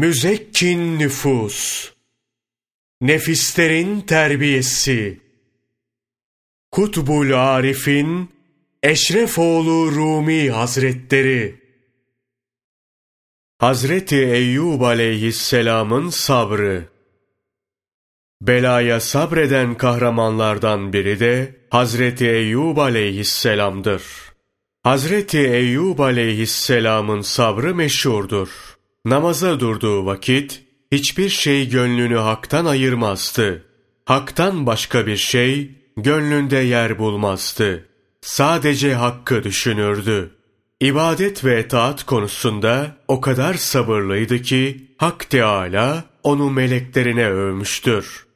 Müzekkin nüfus, nefislerin terbiyesi, Kutbul Arif'in Eşrefoğlu Rumi Hazretleri, Hazreti Eyyub aleyhisselamın sabrı, Belaya sabreden kahramanlardan biri de Hazreti Eyyub aleyhisselamdır. Hazreti Eyyub aleyhisselamın sabrı meşhurdur. Namaza durduğu vakit hiçbir şey gönlünü haktan ayırmazdı. Haktan başka bir şey gönlünde yer bulmazdı. Sadece hakkı düşünürdü. İbadet ve taat konusunda o kadar sabırlıydı ki Hak Teâlâ onu meleklerine övmüştür.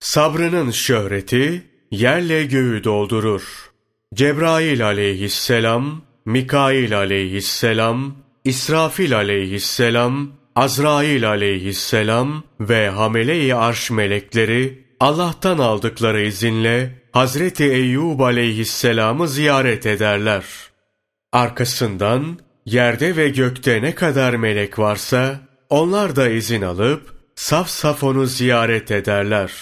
Sabrının şöhreti yerle göğü doldurur. Cebrail aleyhisselam, Mikail aleyhisselam, İsrafil aleyhisselam, Azrail aleyhisselam ve hamele-i arş melekleri Allah'tan aldıkları izinle Hazreti Eyyub aleyhisselamı ziyaret ederler. Arkasından yerde ve gökte ne kadar melek varsa onlar da izin alıp saf saf onu ziyaret ederler.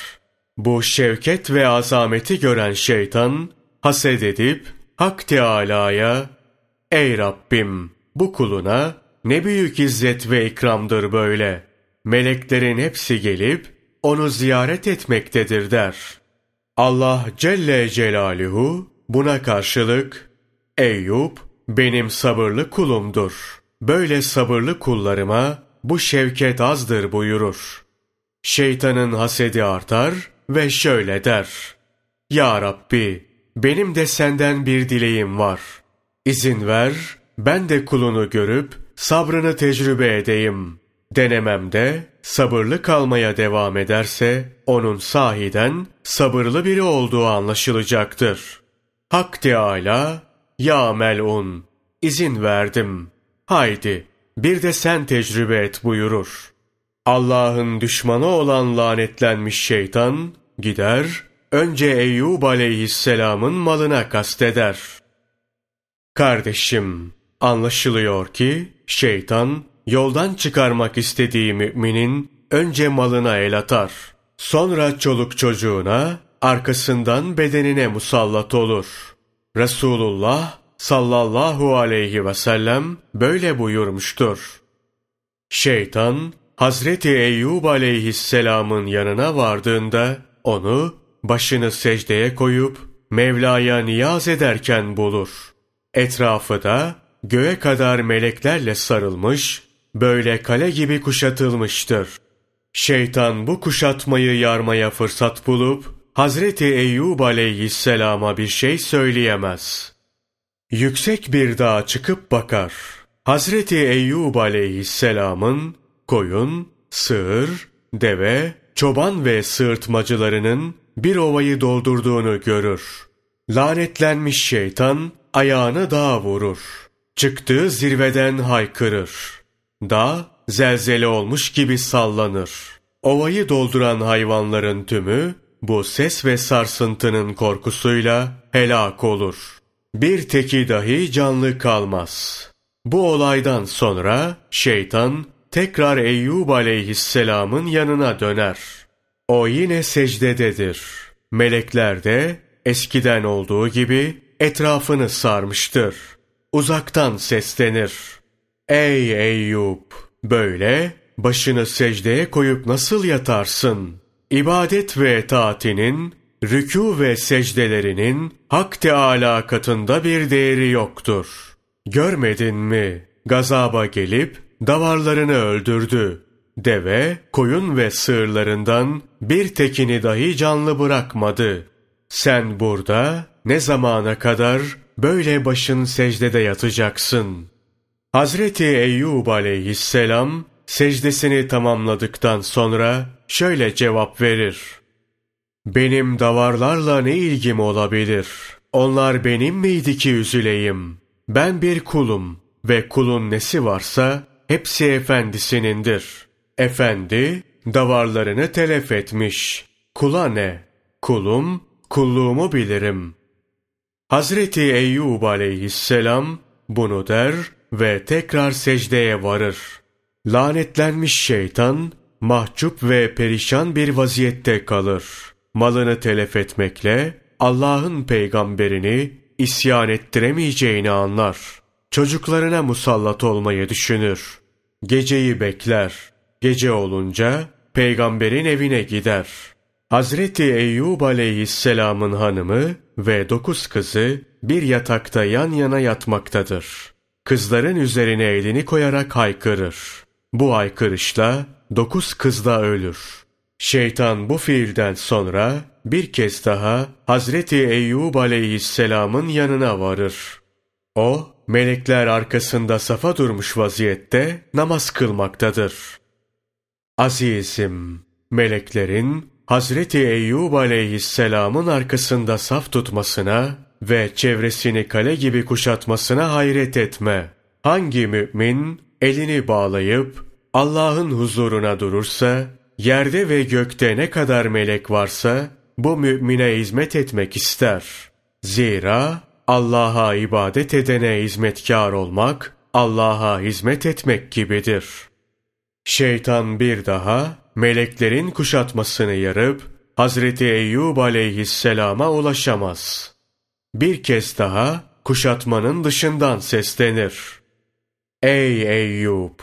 Bu şevket ve azameti gören şeytan haset edip Hak Teâlâ'ya Ey Rabbim bu kuluna ne büyük izzet ve ikramdır böyle. Meleklerin hepsi gelip onu ziyaret etmektedir der. Allah Celle Celaluhu buna karşılık Eyüp benim sabırlı kulumdur. Böyle sabırlı kullarıma bu şevket azdır buyurur. Şeytanın hasedi artar ve şöyle der. Ya Rabbi benim de senden bir dileğim var. İzin ver ben de kulunu görüp sabrını tecrübe edeyim. Denememde sabırlı kalmaya devam ederse onun sahiden sabırlı biri olduğu anlaşılacaktır. Hak Teâlâ, ya melun, izin verdim. Haydi, bir de sen tecrübe et buyurur. Allah'ın düşmanı olan lanetlenmiş şeytan, gider, önce Eyyub aleyhisselamın malına kasteder. Kardeşim, anlaşılıyor ki, şeytan, yoldan çıkarmak istediği müminin önce malına el atar. Sonra çoluk çocuğuna, arkasından bedenine musallat olur. Resulullah sallallahu aleyhi ve sellem böyle buyurmuştur. Şeytan, Hazreti Eyyub aleyhisselamın yanına vardığında onu başını secdeye koyup Mevla'ya niyaz ederken bulur. Etrafı da göğe kadar meleklerle sarılmış, böyle kale gibi kuşatılmıştır. Şeytan bu kuşatmayı yarmaya fırsat bulup, Hazreti Eyyub aleyhisselama bir şey söyleyemez. Yüksek bir dağa çıkıp bakar. Hazreti Eyyub aleyhisselamın koyun, sığır, deve, çoban ve sığırtmacılarının bir ovayı doldurduğunu görür. Lanetlenmiş şeytan ayağını dağa vurur. Çıktığı zirveden haykırır. Dağ zelzele olmuş gibi sallanır. Ovayı dolduran hayvanların tümü bu ses ve sarsıntının korkusuyla helak olur. Bir teki dahi canlı kalmaz. Bu olaydan sonra şeytan tekrar Eyyub aleyhisselamın yanına döner. O yine secdededir. Melekler de eskiden olduğu gibi etrafını sarmıştır. Uzaktan seslenir. Ey Eyyub! Böyle başını secdeye koyup nasıl yatarsın? İbadet ve taatinin, rükû ve secdelerinin Hak Teâlâ katında bir değeri yoktur. Görmedin mi? Gazaba gelip davarlarını öldürdü. Deve, koyun ve sığırlarından bir tekini dahi canlı bırakmadı. Sen burada ne zamana kadar böyle başın secdede yatacaksın? Hazreti Eyyub aleyhisselam secdesini tamamladıktan sonra şöyle cevap verir. Benim davarlarla ne ilgim olabilir? Onlar benim miydi ki üzüleyim? Ben bir kulum ve kulun nesi varsa hepsi efendisinindir. Efendi davarlarını telef etmiş. Kula ne? Kulum, kulluğumu bilirim. Hazreti Eyyub aleyhisselam bunu der ve tekrar secdeye varır. Lanetlenmiş şeytan, mahcup ve perişan bir vaziyette kalır. Malını telef etmekle Allah'ın peygamberini isyan ettiremeyeceğini anlar. Çocuklarına musallat olmayı düşünür. Geceyi bekler. Gece olunca peygamberin evine gider. Hazreti Eyyub aleyhisselamın hanımı ve dokuz kızı bir yatakta yan yana yatmaktadır. Kızların üzerine elini koyarak haykırır. Bu haykırışla dokuz kız da ölür. Şeytan bu fiilden sonra bir kez daha Hazreti Eyyub aleyhisselamın yanına varır. O, melekler arkasında safa durmuş vaziyette namaz kılmaktadır. Azizim, meleklerin Hazreti Eyyub aleyhisselamın arkasında saf tutmasına ve çevresini kale gibi kuşatmasına hayret etme. Hangi mümin elini bağlayıp Allah'ın huzuruna durursa, yerde ve gökte ne kadar melek varsa, bu mümine hizmet etmek ister. Zira Allah'a ibadet edene hizmetkar olmak, Allah'a hizmet etmek gibidir. Şeytan bir daha meleklerin kuşatmasını yarıp Hazreti Eyyub aleyhisselama ulaşamaz. Bir kez daha kuşatmanın dışından seslenir. Ey Eyyub!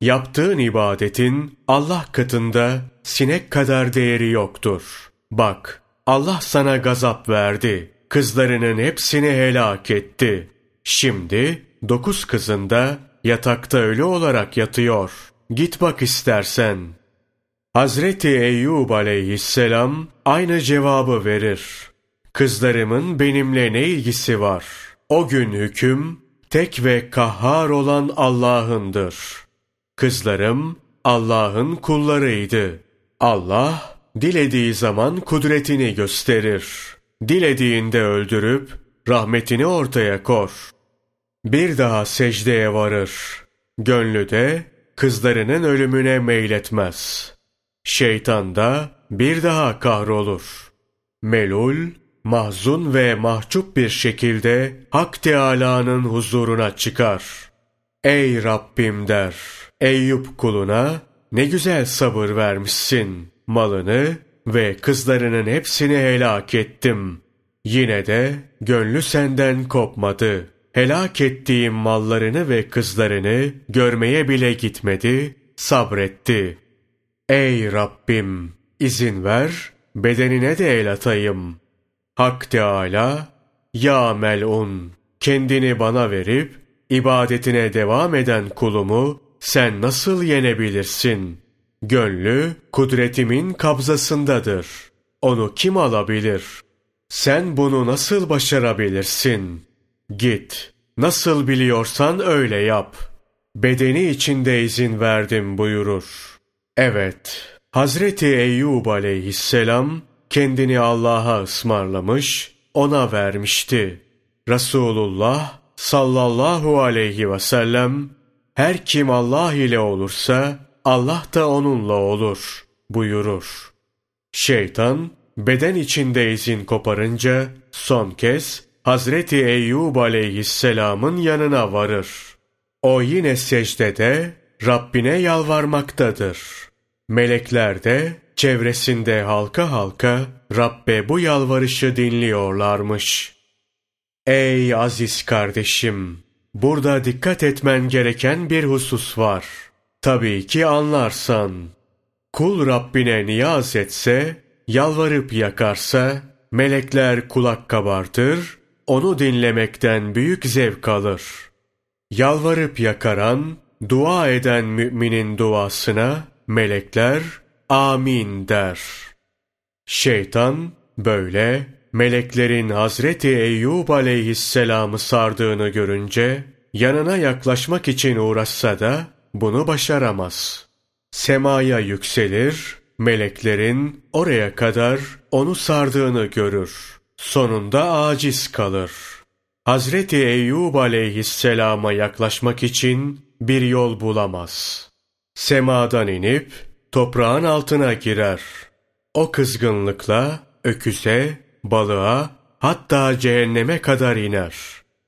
Yaptığın ibadetin Allah katında sinek kadar değeri yoktur. Bak, Allah sana gazap verdi. Kızlarının hepsini helak etti. Şimdi dokuz kızın da yatakta ölü olarak yatıyor. Git bak istersen. Hazreti Eyyub aleyhisselam aynı cevabı verir. Kızlarımın benimle ne ilgisi var? O gün hüküm tek ve kahhar olan Allah'ındır. Kızlarım Allah'ın kullarıydı. Allah dilediği zaman kudretini gösterir. Dilediğinde öldürüp rahmetini ortaya kor. Bir daha secdeye varır. Gönlü de kızlarının ölümüne meyletmez. Şeytan da bir daha kahrolur. Melul, mahzun ve mahcup bir şekilde Hak Teâlâ'nın huzuruna çıkar. Ey Rabbim der, Eyüp kuluna ne güzel sabır vermişsin. Malını ve kızlarının hepsini helak ettim. Yine de gönlü senden kopmadı. Helak ettiğim mallarını ve kızlarını görmeye bile gitmedi, sabretti. Ey Rabbim! izin ver, bedenine de el atayım. Hak Teâlâ, Ya melun, kendini bana verip, ibadetine devam eden kulumu sen nasıl yenebilirsin? Gönlü kudretimin kabzasındadır. Onu kim alabilir? Sen bunu nasıl başarabilirsin? Git, nasıl biliyorsan öyle yap. Bedeni içinde izin verdim buyurur. Evet, Hazreti Eyyub aleyhisselam kendini Allah'a ısmarlamış, ona vermişti. Resulullah sallallahu aleyhi ve sellem her kim Allah ile olursa Allah da onunla olur buyurur. Şeytan beden içinde izin koparınca son kez Hazreti Eyyub aleyhisselamın yanına varır. O yine secdede Rabbine yalvarmaktadır. Melekler de çevresinde halka halka Rabbe bu yalvarışı dinliyorlarmış. Ey aziz kardeşim! Burada dikkat etmen gereken bir husus var. Tabii ki anlarsan. Kul Rabbine niyaz etse, yalvarıp yakarsa, melekler kulak kabartır, onu dinlemekten büyük zevk alır. Yalvarıp yakaran, dua eden müminin duasına, melekler amin der. Şeytan böyle meleklerin Hazreti Eyyub aleyhisselamı sardığını görünce yanına yaklaşmak için uğraşsa da bunu başaramaz. Semaya yükselir, meleklerin oraya kadar onu sardığını görür. Sonunda aciz kalır. Hazreti Eyyub aleyhisselama yaklaşmak için bir yol bulamaz. Semadan inip toprağın altına girer. O kızgınlıkla öküze, balığa hatta cehenneme kadar iner.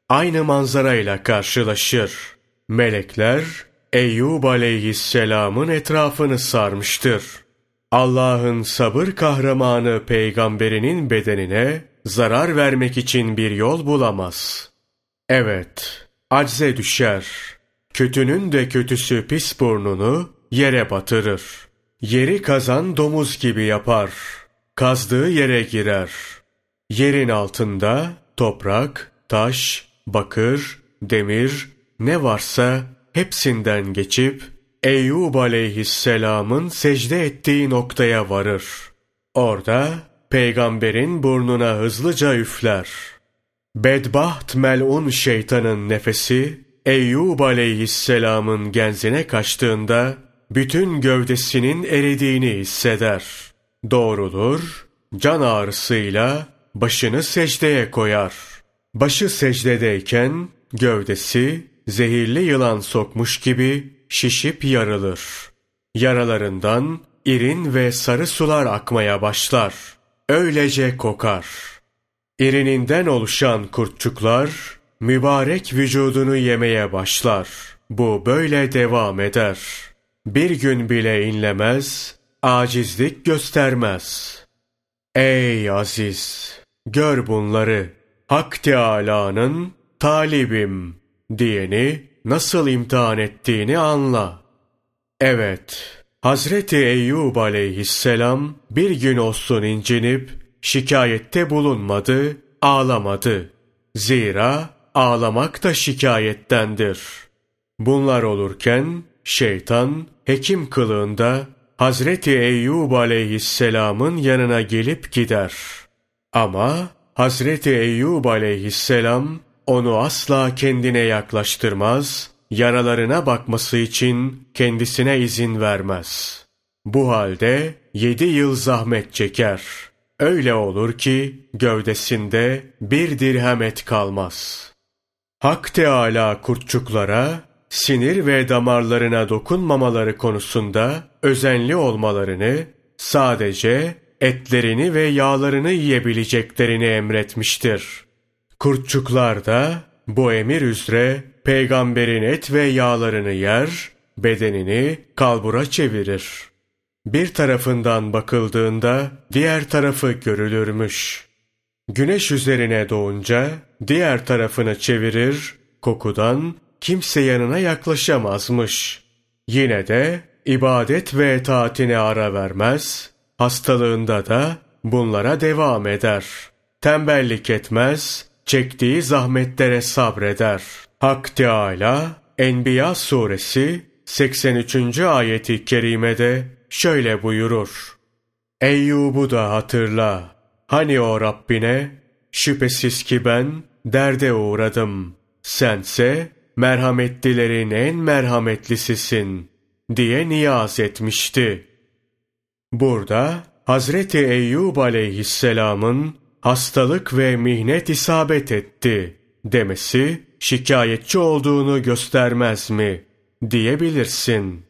Aynı manzarayla karşılaşır. Melekler Eyyub aleyhisselamın etrafını sarmıştır. Allah'ın sabır kahramanı peygamberinin bedenine zarar vermek için bir yol bulamaz. Evet, acze düşer. Kötünün de kötüsü pis burnunu yere batırır. Yeri kazan domuz gibi yapar. Kazdığı yere girer. Yerin altında toprak, taş, bakır, demir ne varsa hepsinden geçip Eyyub aleyhisselamın secde ettiği noktaya varır. Orada peygamberin burnuna hızlıca üfler. Bedbaht melun şeytanın nefesi Eyyub aleyhisselamın genzine kaçtığında bütün gövdesinin eridiğini hisseder. Doğrulur, can ağrısıyla başını secdeye koyar. Başı secdedeyken gövdesi zehirli yılan sokmuş gibi şişip yarılır. Yaralarından irin ve sarı sular akmaya başlar. Öylece kokar. İrininden oluşan kurtçuklar mübarek vücudunu yemeye başlar. Bu böyle devam eder. Bir gün bile inlemez, acizlik göstermez. Ey aziz! Gör bunları. Hak Teâlâ'nın talibim diyeni nasıl imtihan ettiğini anla. Evet, Hazreti Eyyub aleyhisselam bir gün olsun incinip şikayette bulunmadı, ağlamadı. Zira ağlamak da şikayettendir. Bunlar olurken şeytan hekim kılığında Hazreti Eyyub aleyhisselamın yanına gelip gider. Ama Hazreti Eyyub aleyhisselam onu asla kendine yaklaştırmaz, yaralarına bakması için kendisine izin vermez. Bu halde yedi yıl zahmet çeker. Öyle olur ki gövdesinde bir dirhem et kalmaz. Hak Teâlâ kurtçuklara, sinir ve damarlarına dokunmamaları konusunda özenli olmalarını, sadece etlerini ve yağlarını yiyebileceklerini emretmiştir. Kurtçuklar da bu emir üzere peygamberin et ve yağlarını yer, bedenini kalbura çevirir. Bir tarafından bakıldığında diğer tarafı görülürmüş. Güneş üzerine doğunca diğer tarafını çevirir, kokudan kimse yanına yaklaşamazmış. Yine de ibadet ve taatine ara vermez, hastalığında da bunlara devam eder. Tembellik etmez, çektiği zahmetlere sabreder. Hak Teâlâ, Enbiya suresi 83. ayeti kerimede şöyle buyurur. Eyyub'u da hatırla. Hani o Rabbine, şüphesiz ki ben derde uğradım. Sense merhametlilerin en merhametlisisin diye niyaz etmişti. Burada Hazreti Eyyub aleyhisselamın hastalık ve mihnet isabet etti demesi şikayetçi olduğunu göstermez mi diyebilirsin.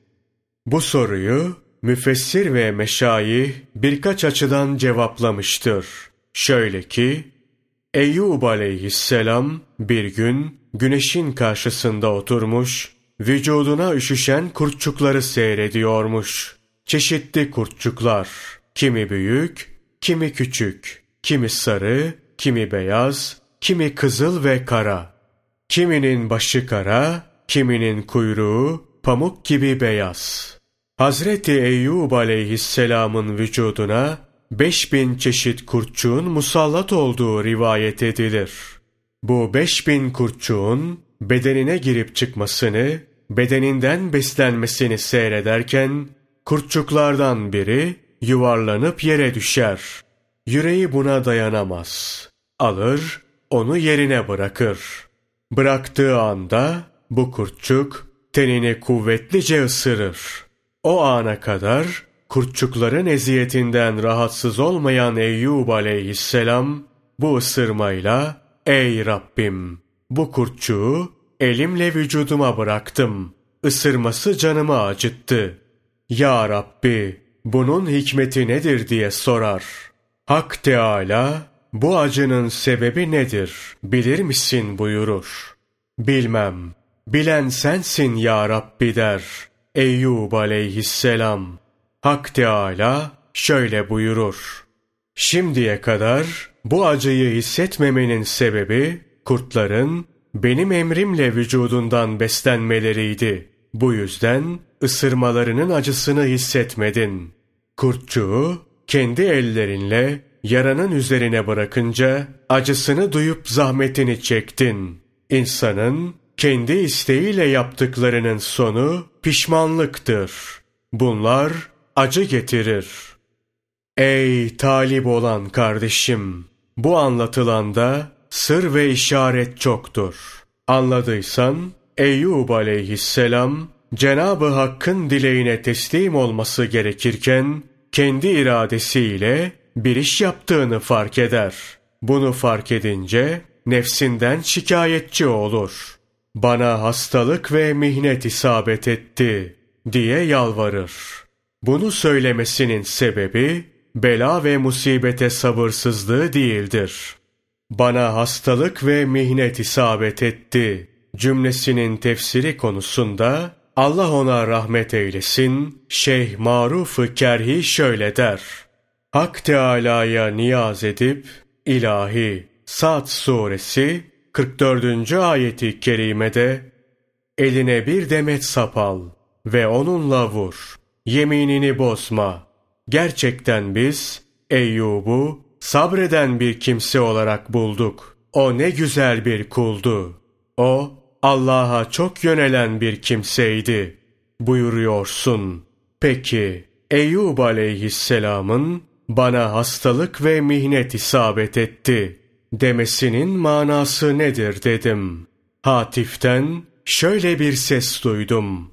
Bu soruyu müfessir ve meşayih birkaç açıdan cevaplamıştır. Şöyle ki, Eyyub aleyhisselam bir gün güneşin karşısında oturmuş, vücuduna üşüşen kurtçukları seyrediyormuş. Çeşitli kurtçuklar, kimi büyük, kimi küçük. Kimi sarı, kimi beyaz, kimi kızıl ve kara. Kiminin başı kara, kiminin kuyruğu pamuk gibi beyaz. Hazreti Eyyub aleyhisselamın vücuduna beş bin çeşit kurtçuğun musallat olduğu rivayet edilir. Bu beş bin kurtçuğun bedenine girip çıkmasını, bedeninden beslenmesini seyrederken, kurtçuklardan biri yuvarlanıp yere düşer. Yüreği buna dayanamaz. Alır, onu yerine bırakır. Bıraktığı anda bu kurtçuk tenini kuvvetlice ısırır. O ana kadar kurtçukların eziyetinden rahatsız olmayan Eyyub aleyhisselam bu ısırmayla ''Ey Rabbim bu kurtçuğu elimle vücuduma bıraktım. Isırması canımı acıttı. Ya Rabbi bunun hikmeti nedir?'' diye sorar.'' Hak Teâlâ, bu acının sebebi nedir, bilir misin buyurur. Bilmem, Bilen sensin ya Rabbi der Eyyub aleyhisselam. Hak Teala şöyle buyurur. Şimdiye kadar bu acıyı hissetmemenin sebebi kurtların benim emrimle vücudundan beslenmeleriydi. Bu yüzden ısırmalarının acısını hissetmedin. Kurtçuğu kendi ellerinle yaranın üzerine bırakınca acısını duyup zahmetini çektin. İnsanın kendi isteğiyle yaptıklarının sonu pişmanlıktır. Bunlar acı getirir. Ey talip olan kardeşim! Bu anlatılanda sır ve işaret çoktur. Anladıysan Eyyub aleyhisselam Cenabı Hakk'ın dileğine teslim olması gerekirken kendi iradesiyle bir iş yaptığını fark eder. Bunu fark edince nefsinden şikayetçi olur. Bana hastalık ve mihnet isabet etti diye yalvarır. Bunu söylemesinin sebebi bela ve musibete sabırsızlığı değildir. Bana hastalık ve mihnet isabet etti cümlesinin tefsiri konusunda Allah ona rahmet eylesin, Şeyh Maruf-ı Kerhi şöyle der. Hak Teâlâ'ya niyaz edip, ilahi Sad suresi 44. ayeti kerimede eline bir demet sap al ve onunla vur. Yeminini bozma. Gerçekten biz Eyyub'u sabreden bir kimse olarak bulduk. O ne güzel bir kuldu. O Allah'a çok yönelen bir kimseydi buyuruyorsun. Peki Eyyub aleyhisselamın bana hastalık ve mihnet isabet etti demesinin manası nedir dedim. Hatif'ten şöyle bir ses duydum.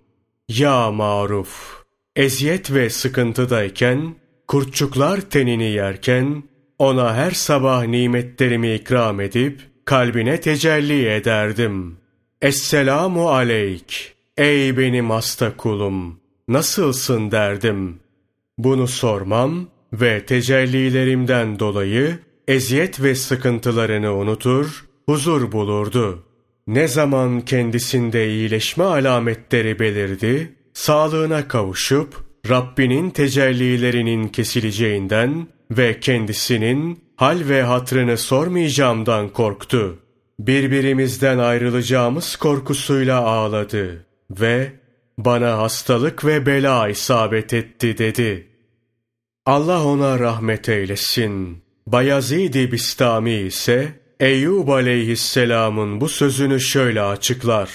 Ya maruf, eziyet ve sıkıntıdayken, kurtçuklar tenini yerken, ona her sabah nimetlerimi ikram edip, kalbine tecelli ederdim. Esselamu aleyk, ey benim hasta kulum, nasılsın derdim. Bunu sormam ve tecellilerimden dolayı eziyet ve sıkıntılarını unutur, huzur bulurdu. Ne zaman kendisinde iyileşme alametleri belirdi, sağlığına kavuşup Rabbinin tecellilerinin kesileceğinden ve kendisinin hal ve hatrını sormayacağımdan korktu. Birbirimizden ayrılacağımız korkusuyla ağladı ve bana hastalık ve bela isabet etti dedi. Allah ona rahmet eylesin. Bayezid-i Bistami ise Eyyub aleyhisselamın bu sözünü şöyle açıklar.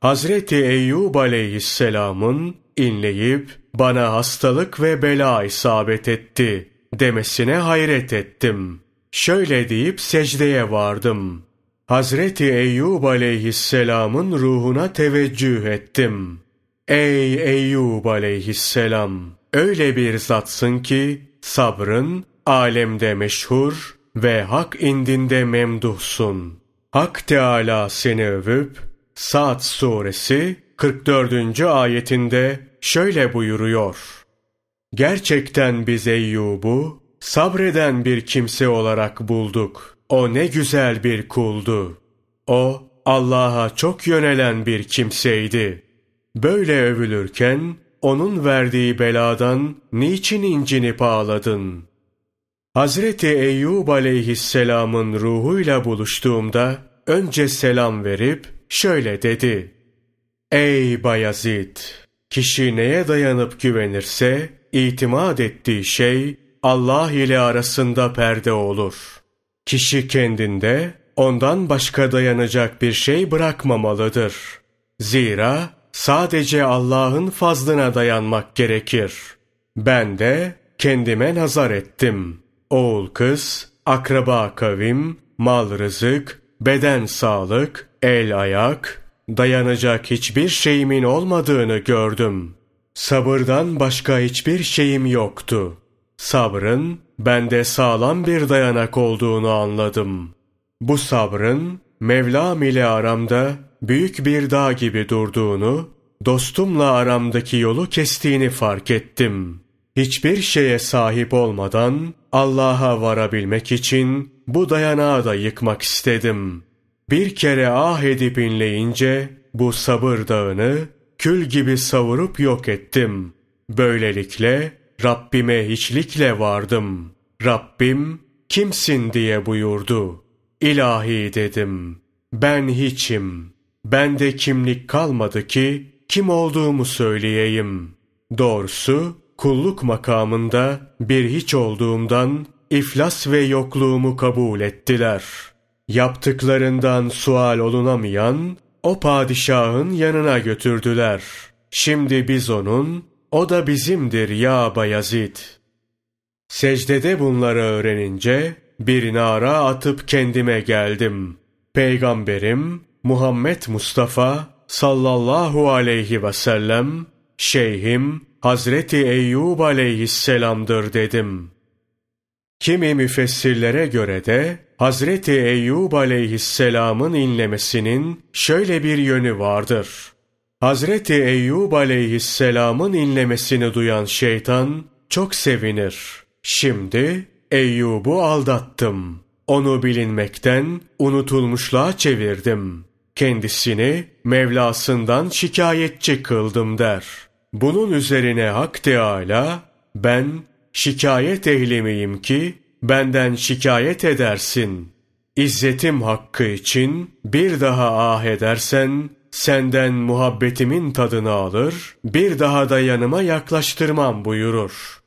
Hazreti Eyyub aleyhisselamın inleyip bana hastalık ve bela isabet etti demesine hayret ettim. Şöyle deyip secdeye vardım. Hazreti Eyyub aleyhisselamın ruhuna teveccüh ettim. Ey Eyyub aleyhisselam! Öyle bir zatsın ki sabrın alemde meşhur ve hak indinde memduhsun. Hak Teala seni övüp Saat suresi 44. ayetinde şöyle buyuruyor. Gerçekten biz Eyyub'u sabreden bir kimse olarak bulduk. O ne güzel bir kuldu. O Allah'a çok yönelen bir kimseydi. Böyle övülürken onun verdiği beladan niçin incinip ağladın? Hazreti Eyyub aleyhisselamın ruhuyla buluştuğumda önce selam verip şöyle dedi. Ey Bayazid! Kişi neye dayanıp güvenirse itimat ettiği şey Allah ile arasında perde olur. Kişi kendinde ondan başka dayanacak bir şey bırakmamalıdır. Zira sadece Allah'ın fazlına dayanmak gerekir. Ben de kendime nazar ettim. Oğul kız, akraba kavim, mal rızık, beden sağlık, el ayak, dayanacak hiçbir şeyimin olmadığını gördüm. Sabırdan başka hiçbir şeyim yoktu. Sabrın bende sağlam bir dayanak olduğunu anladım. Bu sabrın Mevlam ile aramda büyük bir dağ gibi durduğunu, dostumla aramdaki yolu kestiğini fark ettim. Hiçbir şeye sahip olmadan Allah'a varabilmek için bu dayanağı da yıkmak istedim. Bir kere ah edip inleyince bu sabır dağını kül gibi savurup yok ettim. Böylelikle Rabbime hiçlikle vardım. Rabbim kimsin diye buyurdu. İlahi dedim. Ben hiçim. Bende kimlik kalmadı ki kim olduğumu söyleyeyim. Doğrusu kulluk makamında bir hiç olduğumdan iflas ve yokluğumu kabul ettiler. Yaptıklarından sual olunamayan o padişahın yanına götürdüler. Şimdi biz onun, o da bizimdir ya Bayezid. Secdede bunları öğrenince bir nara atıp kendime geldim. Peygamberim Muhammed Mustafa sallallahu aleyhi ve sellem şeyhim Hazreti Eyyub aleyhisselamdır dedim. Kimi müfessirlere göre de Hazreti Eyyub aleyhisselamın inlemesinin şöyle bir yönü vardır. Hazreti Eyyub aleyhisselamın inlemesini duyan şeytan çok sevinir. Şimdi Eyyub'u aldattım. Onu bilinmekten unutulmuşluğa çevirdim. Kendisini Mevlasından şikayetçi kıldım der. Bunun üzerine Hak Teâlâ, ben şikayet ehli miyim ki benden şikayet edersin. İzzetim hakkı için bir daha ah edersen, senden muhabbetimin tadını alır, bir daha da yanıma yaklaştırmam buyurur.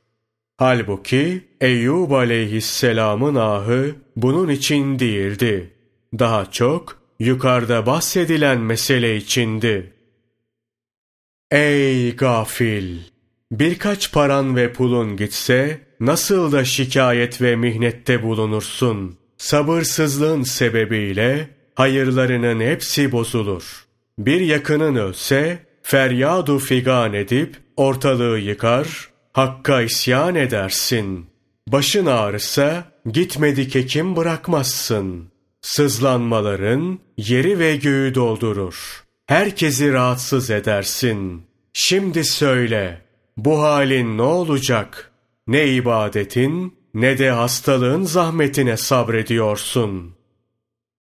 Halbuki Eyyub aleyhisselamın ahı bunun için değildi. Daha çok yukarıda bahsedilen mesele içindi. Ey gafil! Birkaç paran ve pulun gitse, nasıl da şikayet ve mihnette bulunursun. Sabırsızlığın sebebiyle hayırlarının hepsi bozulur. Bir yakının ölse, feryadu figan edip ortalığı yıkar, Hakka isyan edersin. Başın ağrısa gitmedik hekim bırakmazsın. Sızlanmaların yeri ve göğü doldurur. Herkesi rahatsız edersin. Şimdi söyle, bu halin ne olacak? Ne ibadetin ne de hastalığın zahmetine sabrediyorsun.''